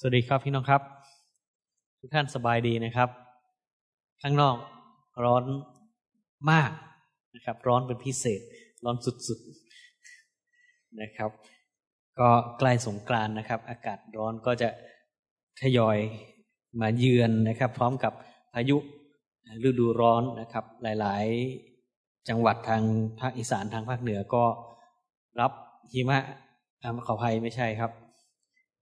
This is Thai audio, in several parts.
สวัสดีครับพี่น้องครับ ทุกท่านสบายดีนะครับ ข้างนอกร้อนมากนะครับ ร้อนเป็นพิเศษ ร้อนสุดๆนะครับ ก็ใกล้สงกรานนะครับ อากาศร้อนก็จะทยอยมาเยือนนะครับ พร้อมกับพายุฤดูร้อนนะครับ หลายๆ จังหวัดทางภาคอีสานทางภาคเหนือก็รับหิมะขออภัยไม่ใช่ครับ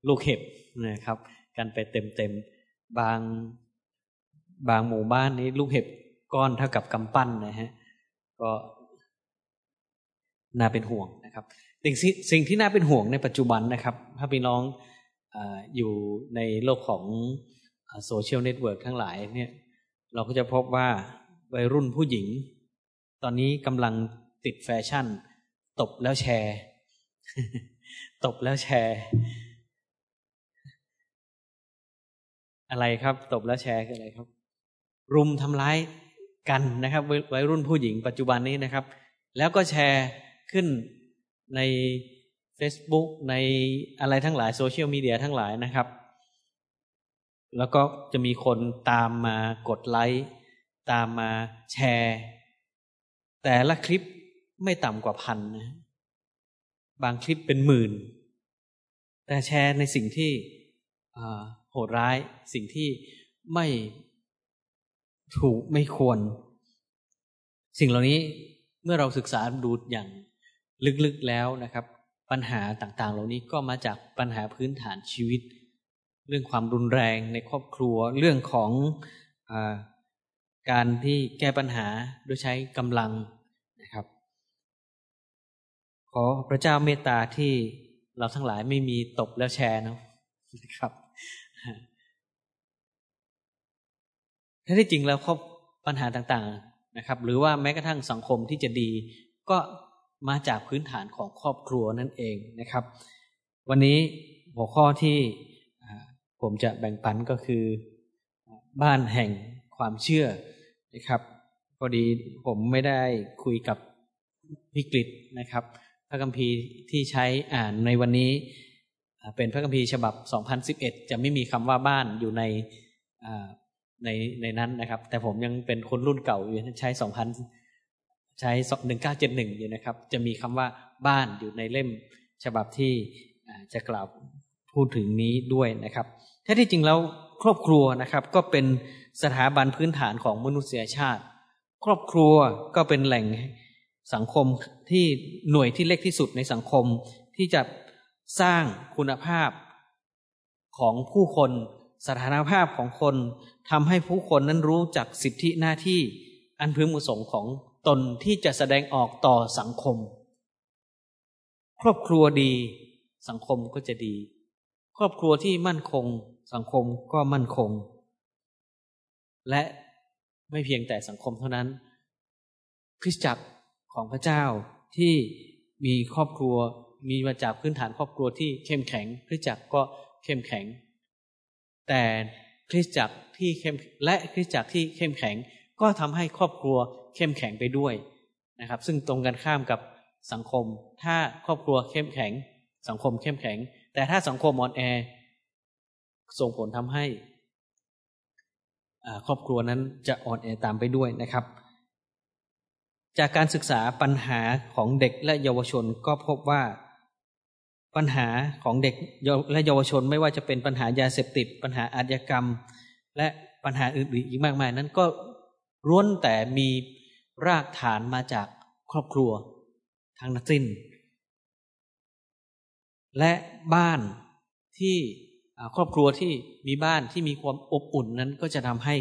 ลูกเห็บ นะครับ กันไปเต็มๆ บางบางหมู่บ้านนี้ลูกเห็บก้อนเท่ากับกำปั้นนะฮะก็น่าเป็นห่วงนะครับสิ่งสิ่งที่น่าเป็นห่วงในปัจจุบันนะครับ ถ้าพี่น้องอยู่ในโลกของ social network ทั้งหลายเนี่ย เราก็จะพบว่าวัยรุ่นผู้หญิง ตอนนี้กำลังติดแฟชั่น ตบแล้วแชร์ ตบแล้วแชร์ อะไรครับตบแล้วแชร์คืออะไรครับ รุมทำร้ายกันนะครับวัยรุ่นผู้หญิงปัจจุบันนี้นะครับ แล้วก็แชร์ขึ้นใน Facebook ในอะไรทั้งหลายโซเชียลมีเดียทั้งหลายนะครับ แล้วก็จะมีคนตามมากดไลค์ตามมาแชร์ แต่ละคลิปไม่ต่ำกว่าพันนะบางคลิปเป็นหมื่น แต่แชร์ในสิ่งที่ โหดร้าย สิ่งที่ไม่ถูกไม่ควร สิ่งเหล่านี้เมื่อเราศึกษาดูอย่างลึกๆแล้วนะครับ ปัญหาต่างๆ เหล่านี้ก็มาจากปัญหาพื้นฐานชีวิต เรื่องความรุนแรงในครอบครัวเรื่องของอการที่แก้ปัญหาโดยใช้กำลังนะครับ ขอพระเจ้าเมตตาที่เราทั้งหลายไม่มีตกแล้วแชร์นะครับ ถ้าที่จริงแล้วครอบปัญหาต่างๆนะครับ หรือว่าแม้กระทั่งสังคมที่จะดี ก็มาจากพื้นฐานของครอบครัวนั่นเองนะครับ วันนี้หัวข้อที่ผมจะแบ่งปันก็คือบ้านแห่งความเชื่อนะครับพอดีผมไม่ได้คุยกับพิกฤตนะครับพระคัมภีร์ที่ใช้อ่านในวันนี้ เป็นพระคัมภีร์ฉบับ 2011 จะไม่มีคำว่าบ้านอยู่ใน ในในนั้นนะครับ แต่ผมยังเป็นคนรุ่นเก่าอยู่ใช้2000ใช้1971อยู่นะครับ จะมีคำว่าบ้านอยู่ในเล่มฉบับที่จะกล่าวพูดถึงนี้ด้วยนะครับแท้ที่จริงแล้วครอบครัวนะครับก็เป็นสถาบันพื้นฐานของมนุษยชาติ ครอบครัวก็เป็นแหล่งสังคมที่หน่วยที่เล็กที่สุดในสังคมที่จะสร้างคุณภาพของผู้คน สถานภาพของคนทำให้ผู้คนนั้นรู้จักสิทธิหน้าที่ อันพึงประสงค์ของตนที่จะแสดงออกต่อสังคม ครอบครัวดี สังคมก็จะดี ครอบครัวที่มั่นคง สังคมก็มั่นคง และไม่เพียงแต่สังคมเท่านั้น คริสตจักรของพระเจ้าที่มีครอบครัวมีมาจากพื้นฐานครอบครัวที่เข้มแข็งคริสตจักรก็เข้มแข็ง แต่คริสจักรที่เข้มและคริสจักรที่เข้มแข็ง ก็ทำให้ครอบครัวเข้มแข็งไปด้วยนะครับ ซึ่งตรงกันข้ามกับสังคม ถ้าครอบครัวเข้มแข็ง สังคมเข้มแข็ง แต่ถ้าสังคมอ่อนแอ ส่งผลทำให้ครอบครัวนั้นจะอ่อนแอตามไปด้วยนะครับ จากการศึกษาปัญหาของเด็กและเยาวชนก็พบว่า ปัญหาของเด็กและเยาวชนไม่ว่าจะเป็นปัญหายาเสพติด ปัญหาอาชญากรรม และปัญหาอื่นๆอีกมากมาย นั้นก็ร้วนแต่มีรากฐานมาจากครอบครัวทางนักสิ้น และบ้านที่ครอบครัวที่มีบ้านที่มีความอบอุ่นนั้นก็จะทำให้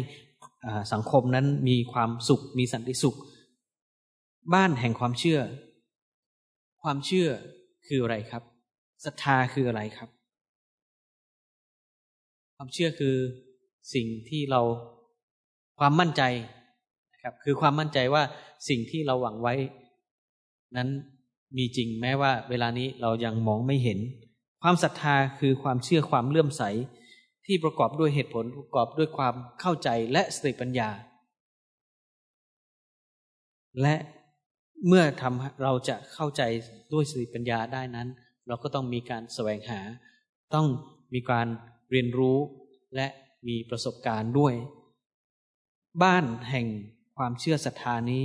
สังคมนั้นมีความสุข มีสันติสุข บ้านแห่งความเชื่อ ความเชื่อคืออะไรครับ ศรัทธาคืออะไรครับ ความเชื่อคือสิ่งที่เราความมั่นใจนะครับ คือความมั่นใจว่าสิ่งที่เราหวังไว้ นั้นมีจริงแม้ว่า เวลานี้เรายังมองไม่เห็น ความศรัทธาคือความเชื่อความเลื่อมใส ที่ประกอบด้วยเหตุผลประกอบด้วยความเข้าใจและสติปัญญา และเมื่อทำเราจะเข้าใจด้วยสติปัญญาได้นั้น เราก็ต้องมีการแสวงหา ต้องมีการเรียนรู้และมีประสบการณ์ด้วย บ้านแห่งความเชื่อศรัทธานี้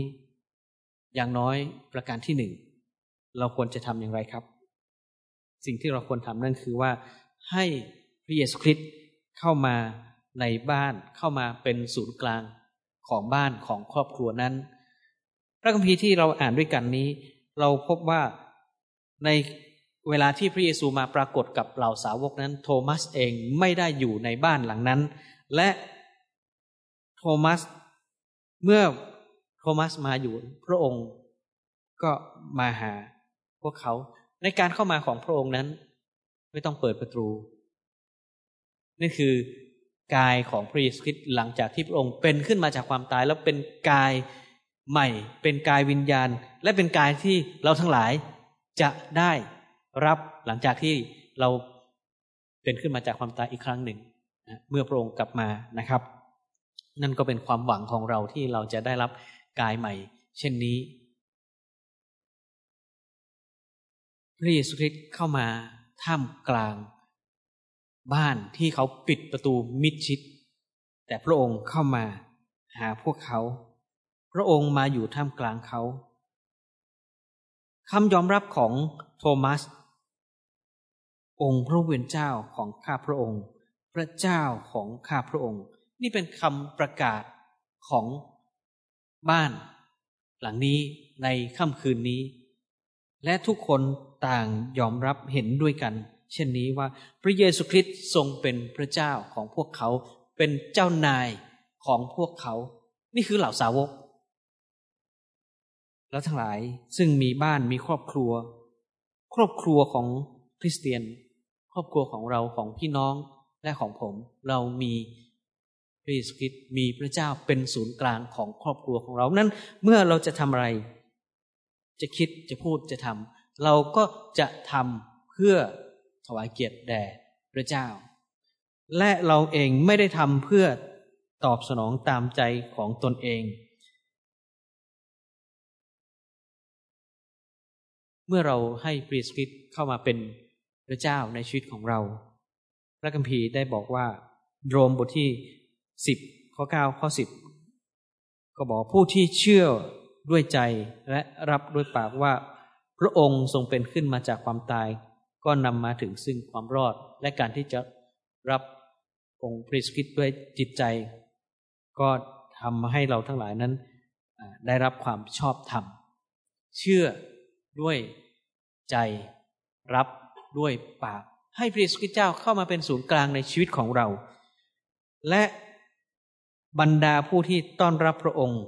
อย่างน้อยประการที่หนึ่งเราควรจะทำอย่างไรครับ สิ่งที่เราควรทำนั่นคือว่า ให้พระเยซูคริสต์เข้ามาในบ้านเข้ามาเป็นศูนย์กลางของบ้านของครอบครัวนั้น พระคัมภีร์ที่เราอ่านด้วยกันนี้ เราพบว่าใน เวลาที่พระเยซูมาปรากฏกับเหล่าสาวกนั้น โทมัสเองไม่ได้อยู่ในบ้านหลังนั้น และโทมัสเมื่อโทมัสมาอยู่พระองค์ก็มาหาพวกเขาในการเข้ามาของพระองค์นั้น ไม่ต้องเปิดประตูนี่คือกายของพระเยซูคริสต์หลังจากที่พระองค์เป็นขึ้นมาจากความตายแล้วเป็นกายใหม่ เป็นกายวิญญาณ และเป็นกายที่เราทั้งหลายจะได้ รับหลังจากที่เราเป็นขึ้นมาจากความตายอีกครั้งหนึ่งเมื่อพระองค์กลับมานะครับ นั่นก็เป็นความหวังของเราที่เราจะได้รับกายใหม่ เช่นนี้ พระเยซูคริสต์เข้ามาท่ามกลาง บ้านที่เขาปิดประตูมิดชิด แต่พระองค์เข้ามาหาพวกเขา พระองค์มาอยู่ท่ามกลางเขาคำยอมรับของโทมัส องค์พระเวนเจ้าของข้าพระองค์ พระเจ้าของข้าพระองค์ นี่เป็นคำประกาศของบ้าน หลังนี้ในค่ำคืนนี้ และทุกคนต่างยอมรับเห็นด้วยกัน เช่นนี้ว่าพระเยซูคริสต์ทรงเป็นพระเจ้าของพวกเขาเป็นเจ้านายของพวกเขา นี่คือเหล่าสาวก แล้วทั้งหลายซึ่งมีบ้านมีครอบครัว ครอบครัวของคริสเตียน รอบครัวของเราของพี่น้องและของผม เรามีพระเยซูคริสต์มีพระเจ้าเป็นศูนย์กลางของครอบครัวของเรานั้น เมื่อเราจะทำอะไร จะคิดจะพูดจะทำเราก็จะทำเพื่อถวายเกียรติแด่พระเจ้า และเราเองไม่ได้ทำเพื่อตอบสนองตามใจของตนเอง เมื่อเราให้พรีสคิดเข้ามาเป็น พระเจ้าในชีวิตของเรา พระคัมภีร์ได้บอกว่าโรมบทที่สิบข้อเก้าข้อสิบก็บอกผู้ที่เชื่อด้วยใจและรับด้วยปากว่า พระองค์ทรงเป็นขึ้นมาจากความตาย ก็นำมาถึงซึ่งความรอดและการที่จะรับองค์พระคิดด้วยจิตใจ ก็ทำให้เราทั้งหลายนั้นได้รับความชอบธรรม เชื่อด้วยใจรับ ด้วยปาก ให้พระเยซูคริสต์เจ้าเข้ามาเป็นศูนย์กลางในชีวิตของเรา และบรรดาผู้ที่ต้อนรับพระองค์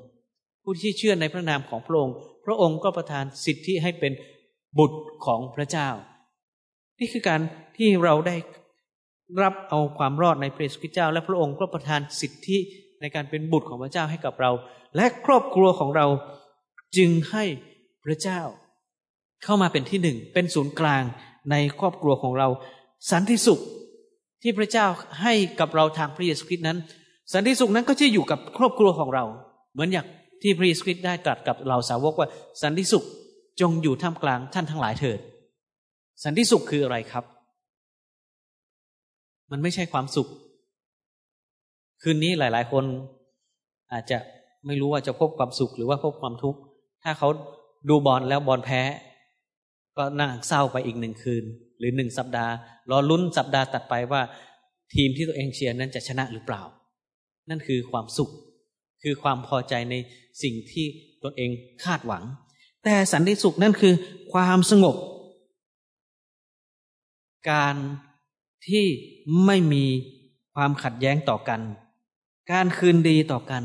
ผู้ที่เชื่อในพระนามของพระองค์ พระองค์ก็ประทานสิทธิให้เป็นบุตรของพระเจ้า นี่คือการที่เราได้รับเอาความรอดในพระเยซูคริสต์เจ้า และพระองค์ก็ประทานสิทธิในการเป็นบุตรของพระเจ้าให้กับเรา และครอบครัวของเราจึงให้พระเจ้า เข้ามาเป็นที่หนึ่งเป็นศูนย์กลาง ในครอบครัวของเรา สันติสุขที่พระเจ้าให้กับเราทางพระเยซูคริสต์นั้น สันติสุขนั้นก็จะอยู่กับครอบครัวของเรา เหมือนอย่างที่พระเยซูคริสต์ได้ตรัสกับเราสาวกว่า สันติสุขจงอยู่ท่ามกลางท่านทั้งหลายเถิด สันติสุขคืออะไรครับ มันไม่ใช่ความสุข คืนนี้หลาย ๆ คนอาจจะไม่รู้ว่าจะพบความสุขหรือว่าพบความทุกข์ ถ้าเขาดูบอลแล้วบอลแพ้ ก็นั่งเศร้าไปอีกหนึ่งคืน หรือหนึ่งสัปดาห์ รอลุ้นสัปดาห์ตัดไปว่า ทีมที่ตัวเองเชียร์นั้นจะชนะหรือเปล่า นั่นคือความสุข คือความพอใจในสิ่งที่ตนเองคาดหวัง แต่สันติสุขนั่นคือความสงบ การที่ไม่มีความขัดแย้งต่อกัน การคืนดีต่อกัน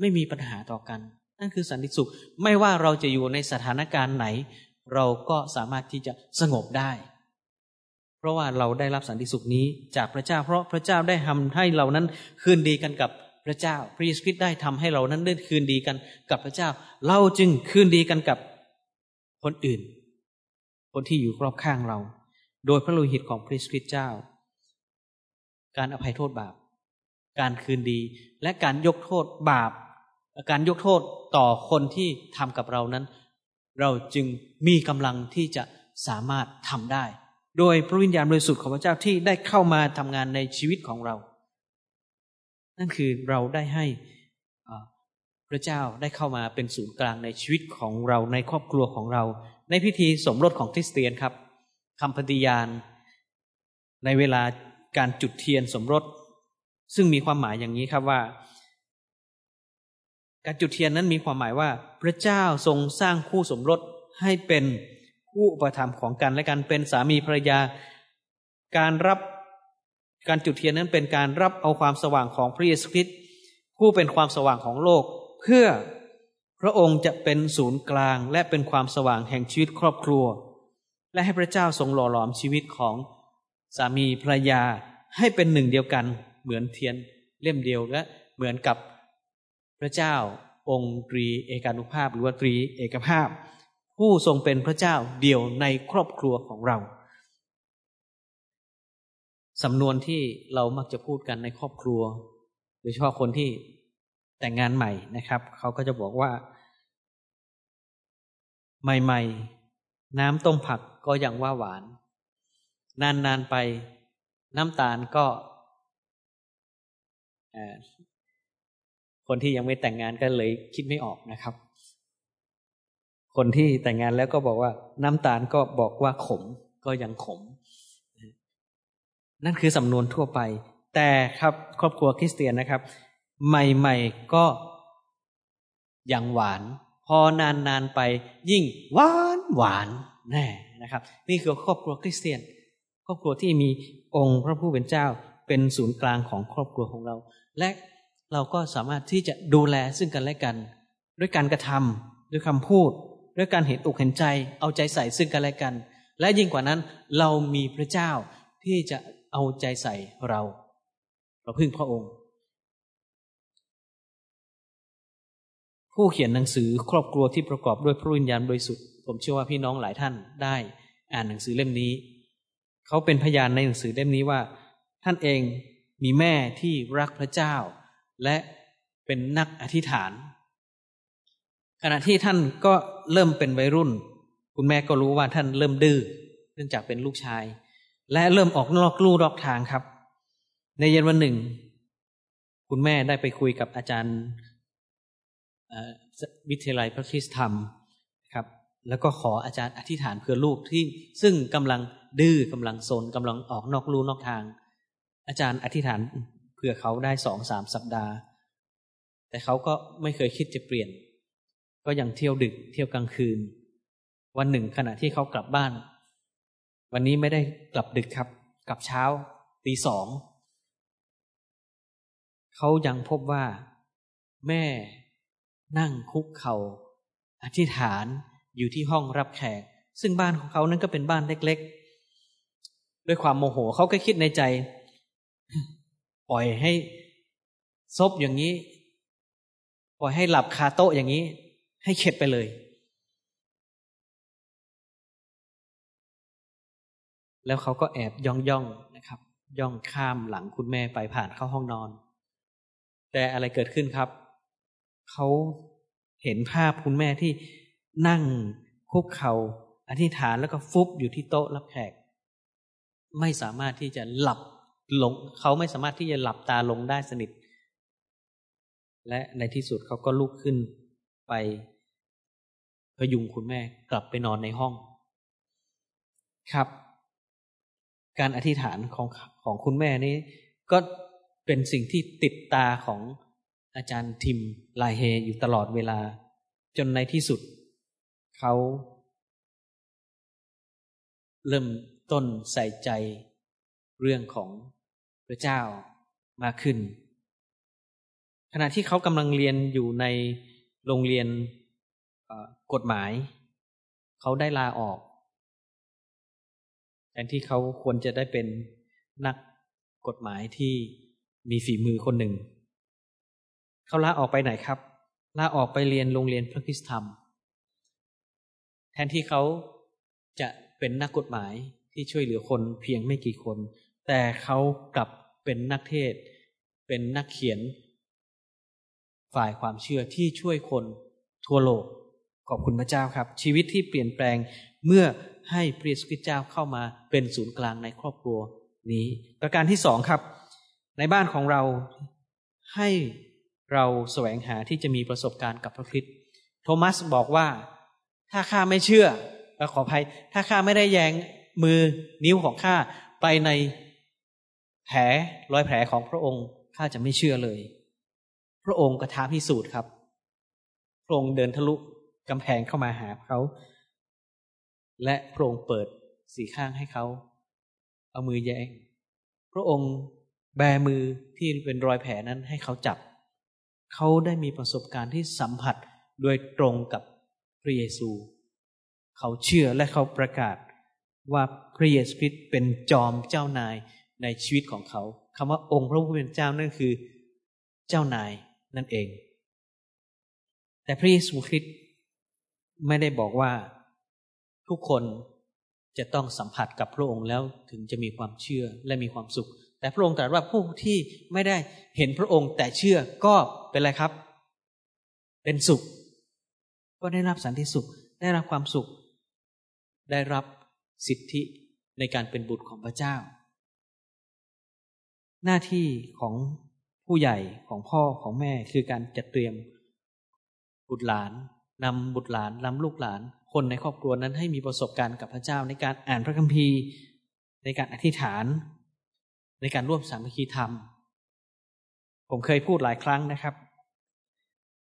ไม่มีปัญหาต่อกัน นั่นคือสันติสุข ไม่ว่าเราจะอยู่ในสถานการณ์ไหน เราก็สามารถที่จะสงบได้ เพราะว่าเราได้รับสันติสุขนี้จากพระเจ้า เพราะพระเจ้าได้ทำให้เรานั้นคืนดีกันกับพระเจ้า พระเยซูคริสต์ได้ทำให้เรานั้นได้คืนดีกันกับพระเจ้า เราจึงคืนดีกันกับคนอื่น คนที่อยู่รอบข้างเรา โดยพระโลหิตของพระเยซูคริสต์เจ้า การอภัยโทษบาป การคืนดี และการยกโทษบาป การยกโทษต่อคนที่ทำกับเรานั้น เราจึงมีกำลังที่จะสามารถทำได้ โดยพระวิญญาณบริสุทธิ์ของพระเจ้าที่ได้เข้ามาทำงานในชีวิตของเรา นั่นคือเราได้ให้พระเจ้าได้เข้ามาเป็นศูนย์กลางในชีวิตของเราในครอบครัวของเรา ในพิธีสมรสของคริสเตียนครับคำปฏิญาณ ในเวลาการจุดเทียนสมรส ซึ่งมีความหมายอย่างนี้ครับว่า การจุดเทียนนั้นมีความหมายว่า พระเจ้าทรงสร้างคู่สมรสให้เป็นคู่อุปถัมภ์ของกันและกันเป็นสามีภรรยา การรับการจุดเทียนนั้นเป็นการรับเอาความสว่างของพระเยซูคริสต์ผู้เป็นความสว่างของโลก เพื่อพระองค์จะเป็นศูนย์กลางและเป็นความสว่างแห่งชีวิตครอบครัว และให้พระเจ้าทรงหล่อหลอมชีวิตของสามีภรรยาให้เป็นหนึ่งเดียวกัน เหมือนเทียนเล่มเดียวและเหมือนกับ พระเจ้าองค์ตรีเอกานุภาพหรือว่าตรีเอกภาพ ผู้ทรงเป็นพระเจ้าเดียวในครอบครัวของเรา สำนวนที่เรามักจะพูดกันในครอบครัว โดยเฉพาะคนที่แต่งงานใหม่นะครับ เขาก็จะบอกว่า ใหม่ๆ น้ำต้มผักก็ยังว่าหวาน นานๆไปน้ำตาลก็ คนที่ยังไม่แต่งงานก็เลยคิดไม่ออกนะครับ คนที่แต่งงานแล้วก็บอกว่า น้ำตาลก็บอกว่าขมก็ยังขม นั่นคือสำนวนทั่วไป แต่ครับครอบครัวคริสเตียนนะครับ ใหม่ๆก็ยังหวาน พอนานๆไปยิ่งหวานหวานแน่นะครับ นี่คือครอบครัวคริสเตียน ครอบครัวที่มีองค์พระผู้เป็นเจ้าเป็นศูนย์กลางของครอบครัวของเรา และ เราก็สามารถที่จะดูแลซึ่งกันและกัน ด้วยการกระทำด้วยคำพูด ด้วยการเห็นอกเห็นใจ เอาใจใส่ซึ่งกันและกัน และยิ่งกว่านั้นเรามีพระเจ้าที่จะเอาใจใส่เรา เราพึ่งพระองค์ ผู้เขียนหนังสือครอบครัวที่ประกอบด้วยพระวิญญาณบริสุทธิ์ผมเชื่อว่าพี่น้องหลายท่านได้อ่านหนังสือเล่มนี้ เขาเป็นพยานในหนังสือเล่มนี้ว่า ท่านเองมีแม่ที่รักพระเจ้า และเป็นนักอธิษฐาน ขณะที่ท่านก็เริ่มเป็นวัยรุ่น คุณแม่ก็รู้ว่าท่านเริ่มดื้อเนื่องจากเป็นลูกชาย และเริ่มออกนอกลู่นอกทางครับ ในเย็นวันหนึ่ง คุณแม่ได้ไปคุยกับอาจารย์วิทยาลัยพระคิสธรรมครับ แล้วก็ขออาจารย์อธิษฐานเพื่อลูกที่ซึ่งกำลังดื้อกำลังโซนกำลังออกนอกลู่นอกทาง อาจารย์อธิษฐาน พื่อเขาได้สองสามสัปดาห์ แต่เขาก็ไม่เคยคิดจะเปลี่ยน ก็ยังเที่ยวดึกเที่ยวกลางคืน วันหนึ่งขณะที่เขากลับบ้าน วันนี้ไม่ได้กลับดึกครับ กลับเช้าตีสองเขายังพบว่า แม่นั่งคุกเขา่าอธิษฐานอยู่ที่ห้องรับแขก ซึ่งบ้านของเขานั้นก็เป็นบ้านเล็ก ๆ ด้วยความโมโหเขาก็คิดในใจ ปล่อยให้ซบอย่างนี้ ปล่อยให้หลับคาโต๊ะอย่างนี้ ให้เข็ดไปเลย แล้วเขาก็แอบย่องย่องนะครับ ย่องข้ามหลังคุณแม่ไปผ่านเข้าห้องนอน แต่อะไรเกิดขึ้นครับ เขาเห็นภาพคุณแม่ที่นั่งคุกเขา่าอธิษฐานแล้วก็ฟุบอยู่ที่โต๊ะรับแขก ไม่สามารถที่จะหลับ ลงเขาไม่สามารถที่จะหลับตาลงได้สนิท และในที่สุดเขาก็ลุกขึ้นไปพยุงคุณแม่กลับไปนอนในห้อง ครับ การอธิษฐานของของคุณแม่นี้ก็เป็นสิ่งที่ติดตาของอาจารย์ทิมลายเฮอยู่ตลอดเวลา จนในที่สุด เขาเริ่มต้นใส่ใจเรื่องของ พระเจ้ามากขึ้น ขณะที่เขากำลังเรียนอยู่ในโรงเรียนกฎหมาย เขาได้ลาออกแทนที่เขาควรจะได้เป็นนักกฎหมายที่มีฝีมือคนหนึ่ง เขาลาออกไปไหนครับ ลาออกไปเรียนโรงเรียนพระคิสธรรม แทนที่เขาจะเป็นนักกฎหมายที่ช่วยเหลือคนเพียงไม่กี่คน แต่เขากลับ เป็นนักเทศ เป็นนักเขียน ฝ่ายความเชื่อที่ช่วยคนทั่วโลก ขอบคุณพระเจ้าครับ ชีวิตที่เปลี่ยนแปลงเมื่อให้พระเยซูคริสต์เจ้าเข้ามาเป็นศูนย์กลางในครอบครัวนี้ ประการที่สองครับ ในบ้านของเราให้เราแสวงหาที่จะมีประสบการณ์กับพระคริสต์โทมัสบอกว่าถ้าข้าไม่เชื่อขออภัย ถ้าข้าไม่ได้แยงมือนิ้วของข้าไปใน แผลรอยแผลของพระองค์ข้าจะไม่เชื่อเลย พระองค์กระทาพิสูจน์ครับ พระองค์เดินทะลุกำแพงเข้ามาหาเขา และพระองค์เปิดสีข้างให้เขา เอามือแยงพระองค์แบมือที่เป็นรอยแผลนั้นให้เขาจับ เขาได้มีประสบการณ์ที่สัมผัสโดยตรงกับพระเยซู เขาเชื่อและเขาประกาศว่าพระเยซูคริสต์เป็นจอมเจ้านาย ในชีวิตของเขาคำว่าองค์พระผู้เป็นเจ้านั่นคือเจ้านายนั่นเอง แต่พระเยซูคริสต์ไม่ได้บอกว่าทุกคนจะต้องสัมผัสกับพระองค์แล้วถึงจะมีความเชื่อและมีความสุข แต่พระองค์ตรัสว่าผู้ที่ไม่ได้เห็นพระองค์แต่เชื่อก็เป็นอะไรครับ เป็นสุข ก็ได้รับสันติสุข ได้รับความสุข ได้รับสิทธิในการเป็นบุตรของพระเจ้า หน้าที่ของผู้ใหญ่ของพ่อของแม่คือการจัดเตรียม บุตรหลานนำบุตรหลานนำลูกหลาน คนในครอบครัวนั้นให้มีประสบการณ์กับพระเจ้าในการอ่านพระคัมภีร์ ในการอธิษฐาน ในการร่วมสามัคคีธรรม ผมเคยพูดหลายครั้งนะครับ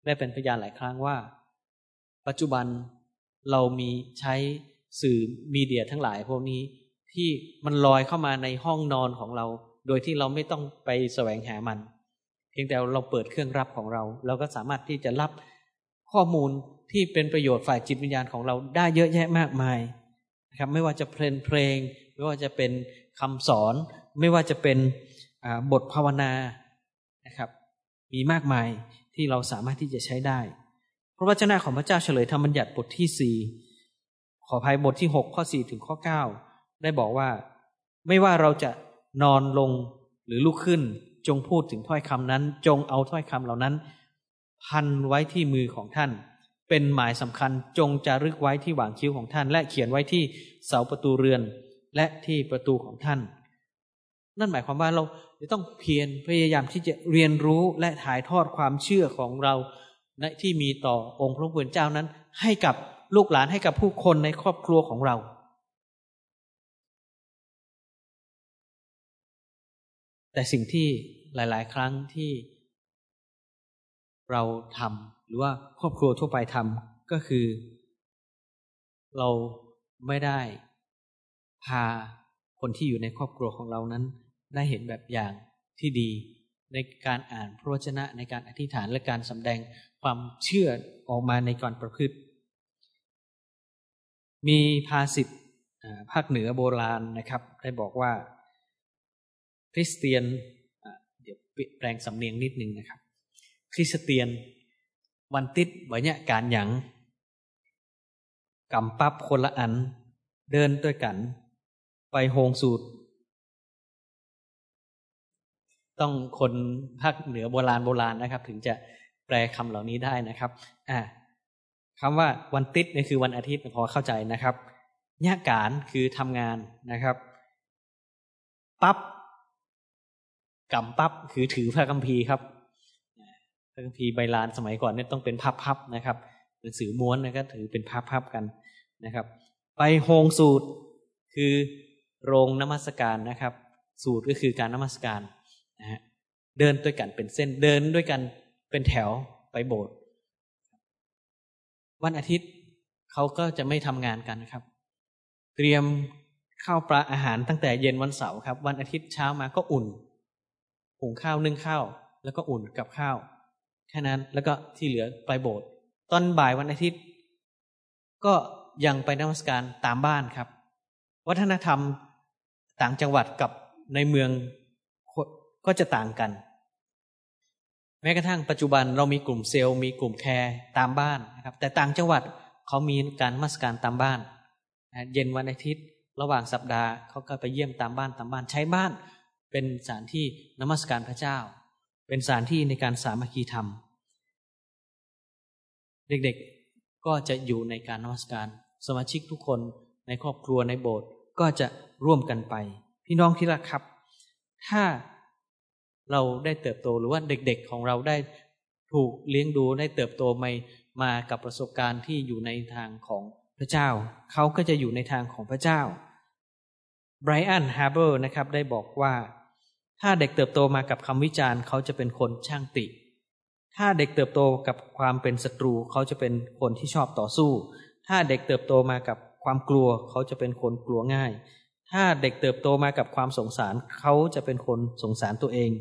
ได้เป็นพยานหลายครั้งว่า ปัจจุบันเรามีใช้สื่อมีเดียทั้งหลายพวกนี้ที่มันลอยเข้ามาในห้องนอนของเรา โดยที่เราไม่ต้องไปแสวงหามัน เพียงแต่เราเปิดเครื่องรับของเรา เราก็สามารถที่จะรับข้อมูลที่เป็นประโยชน์ฝ่ายจิตวิญญาณของเราได้เยอะแยะมากมายนะครับไม่ว่าจะเพลงเพลง ไม่ว่าจะเป็นคำสอน ไม่ว่าจะเป็นบทภาวนานะครับ มีมากมายที่เราสามารถที่จะใช้ได้ พระวจนะของพระเจ้าเฉลยธรรมบัญญัติบทที่สี่ขอภัยบทที่หกข้อสี่ถึงข้อเก้าได้บอกว่า ไม่ว่าเราจะ นอนลงหรือลุกขึ้น จงพูดถึงถ้อยคำนั้น จงเอาถ้อยคำเหล่านั้น พันไว้ที่มือของท่าน เป็นหมายสำคัญจงจารึกไว้ที่หว่างคิ้วของท่าน และเขียนไว้ที่เสาประตูเรือนและที่ประตูของท่าน นั่นหมายความว่าเราจะต้องเพียรพยายามที่จะเรียนรู้และถ่ายทอดความเชื่อของเราในที่มีต่อองค์พระผู้เป็นเจ้านั้น ให้กับลูกหลานให้กับผู้คนในครอบครัวของเรา แต่สิ่งที่หลาย ๆ ครั้งที่เราทำหรือว่าครอบครัวทั่วไปทำก็คือ เราไม่ได้พาคนที่อยู่ในครอบครัวของเรานั้น ได้เห็นแบบอย่างที่ดีในการอ่านพระวจนะในการอธิษฐานและการสำแดงความเชื่อออกมาในการประพฤติ มีภาษิตภาคเหนือโบราณนะครับ ได้บอกว่า คริสเตียนเดี๋ยวแปลงสำเนียงนิดนึงนะครับ คริสเตียนวันติดวันเนี้ยการหยังกำปั๊บคนละอัน เดินด้วยกัน ไปโฮงสูตร ต้องคนภาคเหนือโบราณโบราณนะครับ ถึงจะแปลคำเหล่านี้ได้นะครับอ่าคำว่าวันติดนี่คือวันอาทิตย์พอเข้าใจนะครับญาการคือทำงานนะครับ ปับ๊บ กำปั๊บคือถือพระคัมภีร์ครับพระคัมภีร์ใบลานสมัยก่อนเนี่ยต้องเป็นพับๆนะครับหนังสือม้วนนะก็ถือเป็นพับๆกันนะครับ ไปโฮงสูตรคือโรงนมัสการนะครับ สูตรก็คือการนมัสการนะฮะเดินด้วยกันเป็นเส้นเดินด้วยกันเป็นแถวไปโบสถ์วันอาทิตย์เขาก็จะไม่ทำงานกันครับ เตรียมข้าวปลาอาหารตั้งแต่เย็นวันเสาร์ครับ วันอาทิตย์เช้ามาก็อุ่น หุงข้าวนึ่งข้าว แล้วก็อุ่นกับข้าว แค่นั้นแล้วก็ที่เหลือไปโบสถ์ตอนบ่ายวันอาทิตย์ ก็ยังไปนมัสการตามบ้านครับ วัฒนธรรมต่างจังหวัดกับในเมืองก็จะต่างกัน แม้กระทั่งปัจจุบันเรามีกลุ่มเซลล์มีกลุ่มแคร์ตามบ้านนะครับ แต่ต่างจังหวัดเขามีการมัสการตามบ้าน เย็นวันอาทิตย์ ระหว่างสัปดาห์เขาก็ไปเยี่ยมตามบ้านตามบ้านใช้บ้าน เป็นสถานที่นมัสการพระเจ้า เป็นสถานที่ในการสามัคคีธรรม เด็กๆก็จะอยู่ในการนมัสการ สมาชิกทุกคนในครอบครัวในโบสถ์ก็จะร่วมกันไป พี่น้องที่รักครับ ถ้าเราได้เติบโตหรือว่าเด็กๆของเราได้ถูกเลี้ยงดูได้เติบโตมามากับประสบการณ์ที่อยู่ในทางของพระเจ้า เขาก็จะอยู่ในทางของพระเจ้าไบรอันฮาร์เบอร์นะครับได้บอกว่า ถ้าเด็กเติบโตมากับคำวิจารณ์เขาจะเป็นคนช่างติ ถ้าเด็กเติบโตกับความเป็นศัตรูเขาจะเป็นคนที่ชอบต่อสู้ ถ้าเด็กเติบโตมากับความกลัวเขาจะเป็นคนกลัวง่าย ถ้าเด็กเติบโตมากับความสงสารเขาจะเป็นคนสงสารตัวเอง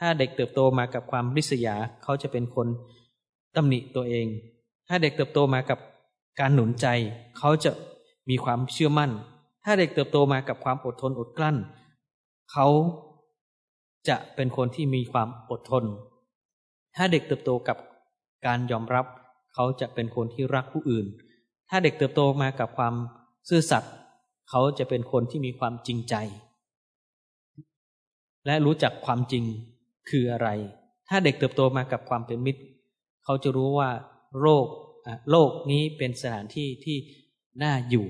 ถ้าเด็กเติบโตมากับความริษยาเขาจะเป็นคนตำหนิตัวเอง ถ้าเด็กเติบโตมากับการหนุนใจ เขาจะมีความเชื่อมั่น ถ้าเด็กเติบโตมากับความอดทนอดกลั้น เขา จะเป็นคนที่มีความอดทน ถ้าเด็กเติบโตกับการยอมรับ เขาจะเป็นคนที่รักผู้อื่น ถ้าเด็กเติบโตมากับความซื่อสัตย์เขาจะเป็นคนที่มีความจริงใจ และรู้จักความจริงคืออะไร ถ้าเด็กเติบโตมากับความเป็นมิตร เขาจะรู้ว่าโรคโลกนี้เป็นสถานที่ที่น่าอยู่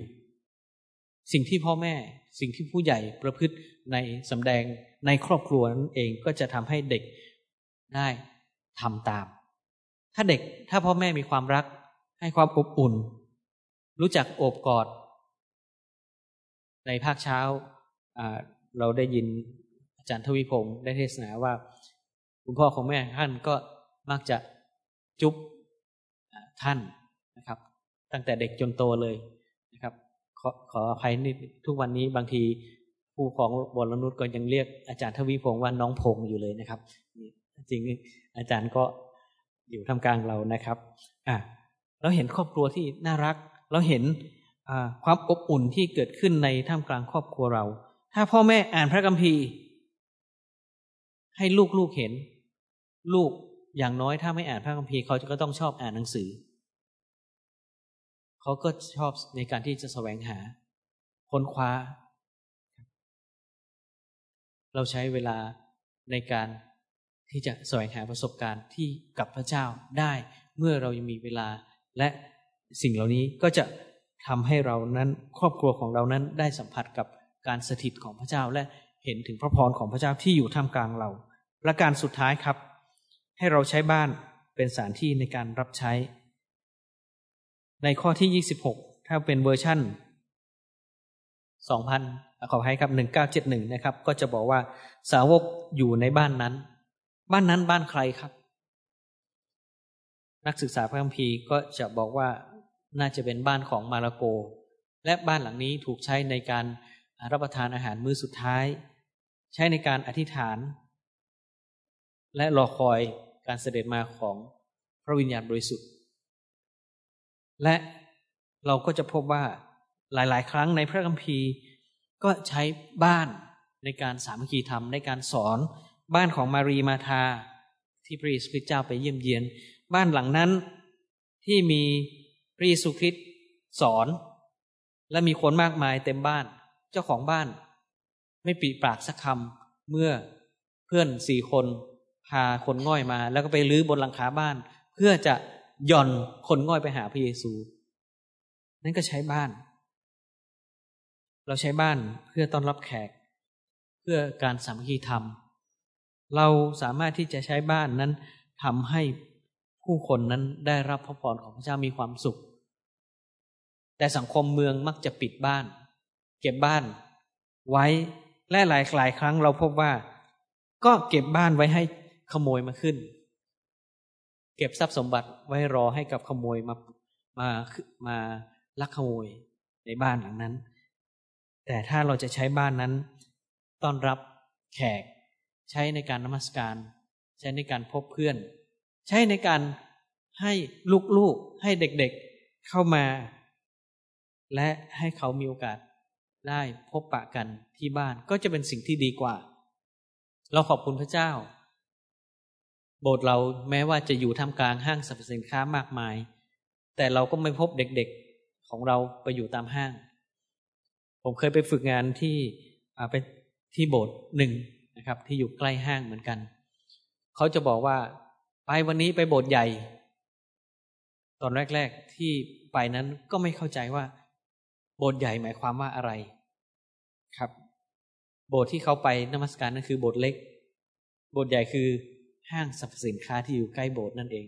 สิ่งที่พ่อแม่ สิ่งที่ผู้ใหญ่ประพฤติ ในสำแดงในครอบครัวนั้นเองก็จะทำให้เด็กได้ทำตาม ถ้าเด็กถ้าพ่อแม่มีความรัก ให้ความอบอุ่น รู้จักโอบกอด ในภาคเช้าเราได้ยินอาจารย์ทวีพงศ์ได้เทศนาว่า คุณพ่อของแม่ท่านก็มักจะจุ๊บท่านนะครับ ตั้งแต่เด็กจนโตเลยนะครับ ขอขออภัยนิดทุกวันนี้บางที ผู้ของบรนุษก็ยังเรียกอาจารย์ทวีพงศ์ว่าน้องพงศ์อยู่เลยนะครับจริงอาจารย์ก็อยู่ทำกลางเรานะครับอะเราเห็นครอบครัวที่น่ารัก เราเห็นความอบอุ่นที่เกิดขึ้นในท่ามกลางครอบครัวเรา ถ้าพ่อแม่อ่านพระคัมภีร์ ให้ลูกๆเห็น ลูกอย่างน้อยถ้าไม่อ่านพระคัมภีร์เขาก็ต้องชอบอ่านหนังสือ เขาก็ชอบในการที่จะแสวงหาค้นคว้า เราใช้เวลาในการที่จะแสวงหาประสบการณ์ที่กับพระเจ้าได้เมื่อเรายังมีเวลา และสิ่งเหล่านี้ก็จะทำให้เรานั้นครอบครัวของเรานั้นได้สัมผัสกับการสถิตของพระเจ้าและเห็นถึงพระพรของพระเจ้าที่อยู่ท่ามกลางเราประการสุดท้ายครับ ให้เราใช้บ้านเป็นสถานที่ในการรับใช้ ในข้อที่ยี่สิบหกถ้าเป็นเวอร์ชั่นสองพัน ขอให้ครับหนึ่งเก้าเจ็ดหนึ่งนะครับ ก็จะบอกว่าสาวกอยู่ในบ้านนั้น บ้านนั้นบ้านใครครับ นักศึกษาพระคัมภีร์ก็จะบอกว่าน่าจะเป็นบ้านของมาระโก และบ้านหลังนี้ถูกใช้ในการรับประทานอาหารมื้อสุดท้าย ใช้ในการอธิษฐาน และรอคอยการเสด็จมาของพระวิญญาณบริสุทธิ์ และเราก็จะพบว่าหลาย ๆ ครั้งในพระคัมภีร์ ก็ใช้บ้านในการสามัคคีธรรมในการสอน บ้านของมารีมาธาที่พระเยซูคริสต์เจ้าไปเยี่ยมเยียน บ้านหลังนั้นที่มีพระเยซูคริสต์สอน และมีคนมากมายเต็มบ้าน เจ้าของบ้าน ไม่ปีปากสักคำเมื่อเพื่อนสี่คนพาคนง่อยมา แล้วก็ไปลื้อบนหลังคาบ้าน เพื่อจะย่อนคนง่อยไปหาพระเยซู นั่นก็ใช้บ้าน เราใช้บ้านเพื่อต้อนรับแขก เพื่อการสามัคคีธรรม เราสามารถที่จะใช้บ้านนั้นทำให้ผู้คนนั้นได้รับพระพรของพระเจ้ามีความสุข แต่สังคมเมืองมักจะปิดบ้าน เก็บบ้าน ไว้และหลายหลายครั้งเราพบว่า ก็เก็บบ้านไว้ให้ขโมยมาขึ้น เก็บทรัพย์สมบัติไว้รอให้กับขโมยมามามาลักขโมยในบ้านหลังนั้น แต่ถ้าเราจะใช้บ้านนั้น ต้อนรับแขก ใช้ในการนมัสการ ใช้ในการพบเพื่อน ใช้ในการให้ลูกๆ ให้เด็กๆ เข้ามา และให้เขามีโอกาสได้พบปะกันที่บ้านก็จะเป็นสิ่งที่ดีกว่า เราขอบคุณพระเจ้า โบสถ์เราแม้ว่าจะอยู่ท่ามกลางห้างสรรพสินค้ามากมาย แต่เราก็ไม่พบเด็กๆ ของเราไปอยู่ตามห้าง ผมเคยไปฝึกงานที่ไปที่โบสถ์หนึ่งนะครับ ที่อยู่ใกล้ห้างเหมือนกัน เขาจะบอกว่า ไปวันนี้ไปโบสถ์ใหญ่ ตอนแรก ๆ ที่ไปนั้นก็ไม่เข้าใจว่า โบสถ์ใหญ่หมายความว่าอะไรครับ โบสถ์ที่เขาไปนมัสการนั่นคือโบสถ์เล็ก โบสถ์ใหญ่คือห้างสรรพสินค้าที่อยู่ใกล้โบสถ์นั่นเอง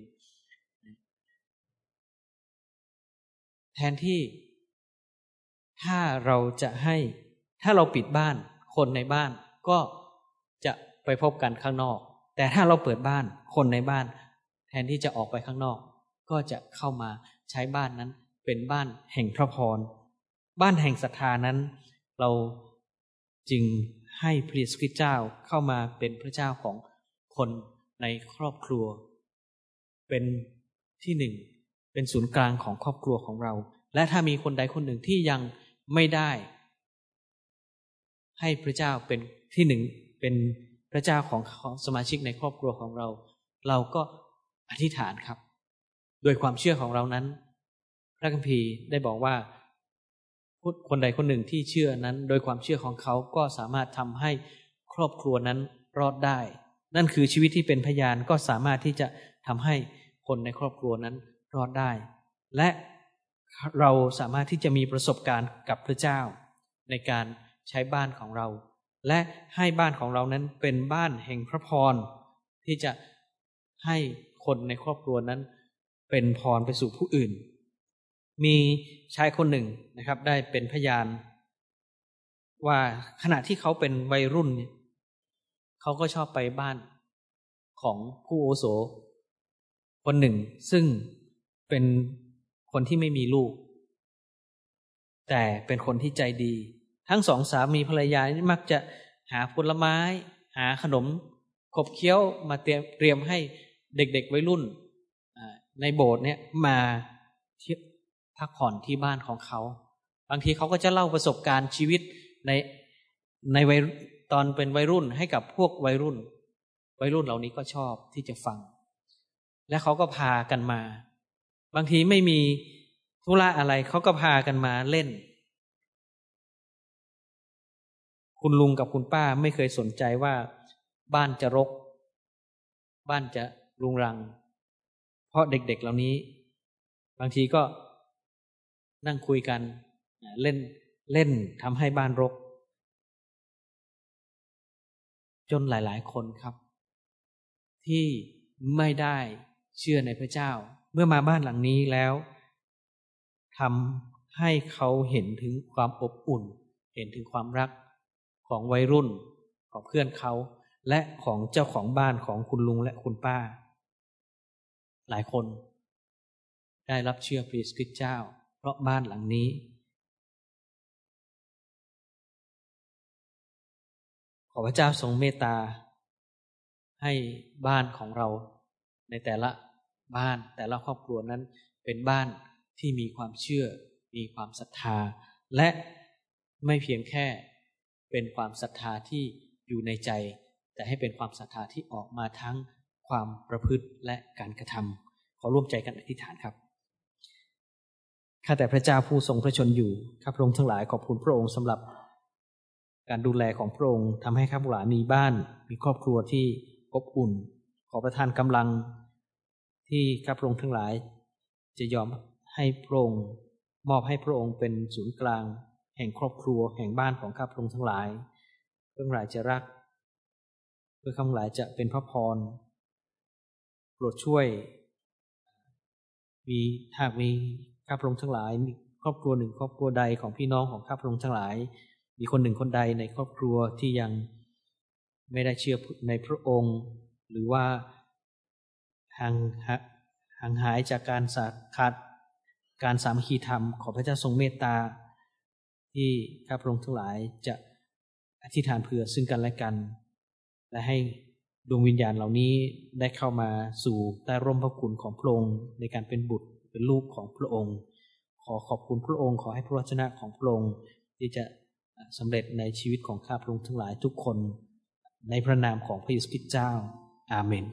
แทนที่ ถ้าเราจะให้ ถ้าเราปิดบ้าน คนในบ้านก็จะไปพบกันข้างนอก แต่ถ้าเราเปิดบ้าน คนในบ้าน แทนที่จะออกไปข้างนอก ก็จะเข้ามาใช้บ้านนั้น เป็นบ้านแห่งพระพร บ้านแห่งศรัทธานั้น เราจึงให้พระเยซูคริสต์เจ้าเข้ามาเป็นพระเจ้าของคนในครอบครัว เป็นที่หนึ่งเป็นศูนย์กลางของครอบครัวของเรา และถ้ามีคนใดคนหนึ่งที่ยัง ไม่ได้ ให้พระเจ้าเป็นที่หนึ่งเป็นพระเจ้าของสมาชิกในครอบครัวของเรา เราก็อธิษฐานครับ โดยความเชื่อของเรานั้น พระคัมภีร์ได้บอกว่าคนใดคนหนึ่งที่เชื่อนั้น โดยความเชื่อของเขาก็สามารถทำให้ครอบครัวนั้นรอดได้ นั่นคือชีวิตที่เป็นพยานก็สามารถที่จะทำให้คนในครอบครัวนั้นรอดได้ และ เราสามารถที่จะมีประสบการณ์กับพระเจ้า ในการใช้บ้านของเรา และให้บ้านของเรานั้นเป็นบ้านแห่งพระพร ที่จะให้คนในครอบครัวนั้น เป็นพรไปสู่ผู้อื่น มีชายคนหนึ่งนะครับ ได้เป็นพยาน ว่าขณะที่เขาเป็นวัยรุ่นเนี่ยเขาก็ชอบไปบ้านของผู้โอโสคนหนึ่ง ซึ่งเป็น คนที่ไม่มีลูก แต่เป็นคนที่ใจดี ทั้งสองสามีภรรยานี่มักจะหาผลไม้ หาขนม ขบเคี้ยวมาเตรียมเตรียมให้เด็กๆวัยรุ่นในโบสถ์เนี่ยมาพักผ่อนที่บ้านของเขา บางทีเขาก็จะเล่าประสบการณ์ชีวิตในในวัยตอนเป็นวัยรุ่นให้กับพวกวัยรุ่น วัยรุ่นเหล่านี้ก็ชอบที่จะฟัง และเขาก็พากันมา บางทีไม่มีธุระอะไรเขาก็พากันมาเล่น คุณลุงกับคุณป้าไม่เคยสนใจว่า บ้านจะรก บ้านจะรุงรัง เพราะเด็กๆเหล่านี้ บางทีก็นั่งคุยกันเล่นเล่นทำให้บ้านรก จนหลาย ๆ คนครับ ที่ไม่ได้เชื่อในพระเจ้า เมื่อมาบ้านหลังนี้แล้วทำให้เขาเห็นถึงความอบอุ่น เห็นถึงความรักของวัยรุ่นของเพื่อนเขา และของเจ้าของบ้านของคุณลุงและคุณป้า หลายคนได้รับเชื่อพระเยซูคริสต์เจ้า เพราะบ้านหลังนี้ ขอพระเจ้าทรงเมตตา ให้บ้านของเราในแต่ละ บ้าน แต่ละครอบครัวนั้นเป็นบ้านที่มีความเชื่อ มีความศรัทธา และไม่เพียงแค่เป็นความศรัทธาที่อยู่ในใจ แต่ให้เป็นความศรัทธาที่ออกมาทั้งความประพฤติและการกระทำขอร่วมใจกันอธิษฐานครับข้าแต่พระเจ้าผู้ทรงพระชนอยู่ข้าพระองค์ทั้งหลายขอบคุณพระองค์สำหรับ การดูแลของพระองค์ทำให้ข้าพระองค์มีบ้าน มีครอบครัวที่อบอุ่น ขอประทานกำลัง ที่ข้าพระองค์ทั้งหลาย จะยอมให้พระองค์มอบให้พระองค์เป็นศูนย์กลาง แห่งครอบครัวแห่งบ้านของข้าพระองค์ทั้งหลายเพื่อหลายจะรัก เพื่อคำหลายจะเป็นพระพรโปรดช่วย มีหากมีข้าพระองค์ทั้งหลายมีครอบครัวหนึ่งครอบครัวใดของพี่น้องของข้าพระองค์ทั้งหลาย มีคนหนึ่งคนใดในครอบครัวที่ยังไม่ได้เชื่อในพระองค์ หรือว่า ห่างห่างหายจากการสาขาดการสามคีธรรม ขอพระเจ้าทรงเมตตา ที่ข้าพระองค์ทั้งหลายจะอธิษฐานเผื่อซึ่งกันและกัน และให้ดวงวิญญาณเหล่านี้ได้เข้ามาสู่ใต้ร่มพระคุณของพระองค์ในการเป็นบุตรเป็นลูกของพระองค์ ขอขอบคุณพระองค์ ขอให้พระวจนะของพระองค์ที่จะสำเร็จในชีวิตของข้าพระองค์ทั้งหลายทุกคน ในพระนามของพระเยซูคริสต์เจ้า อาเมน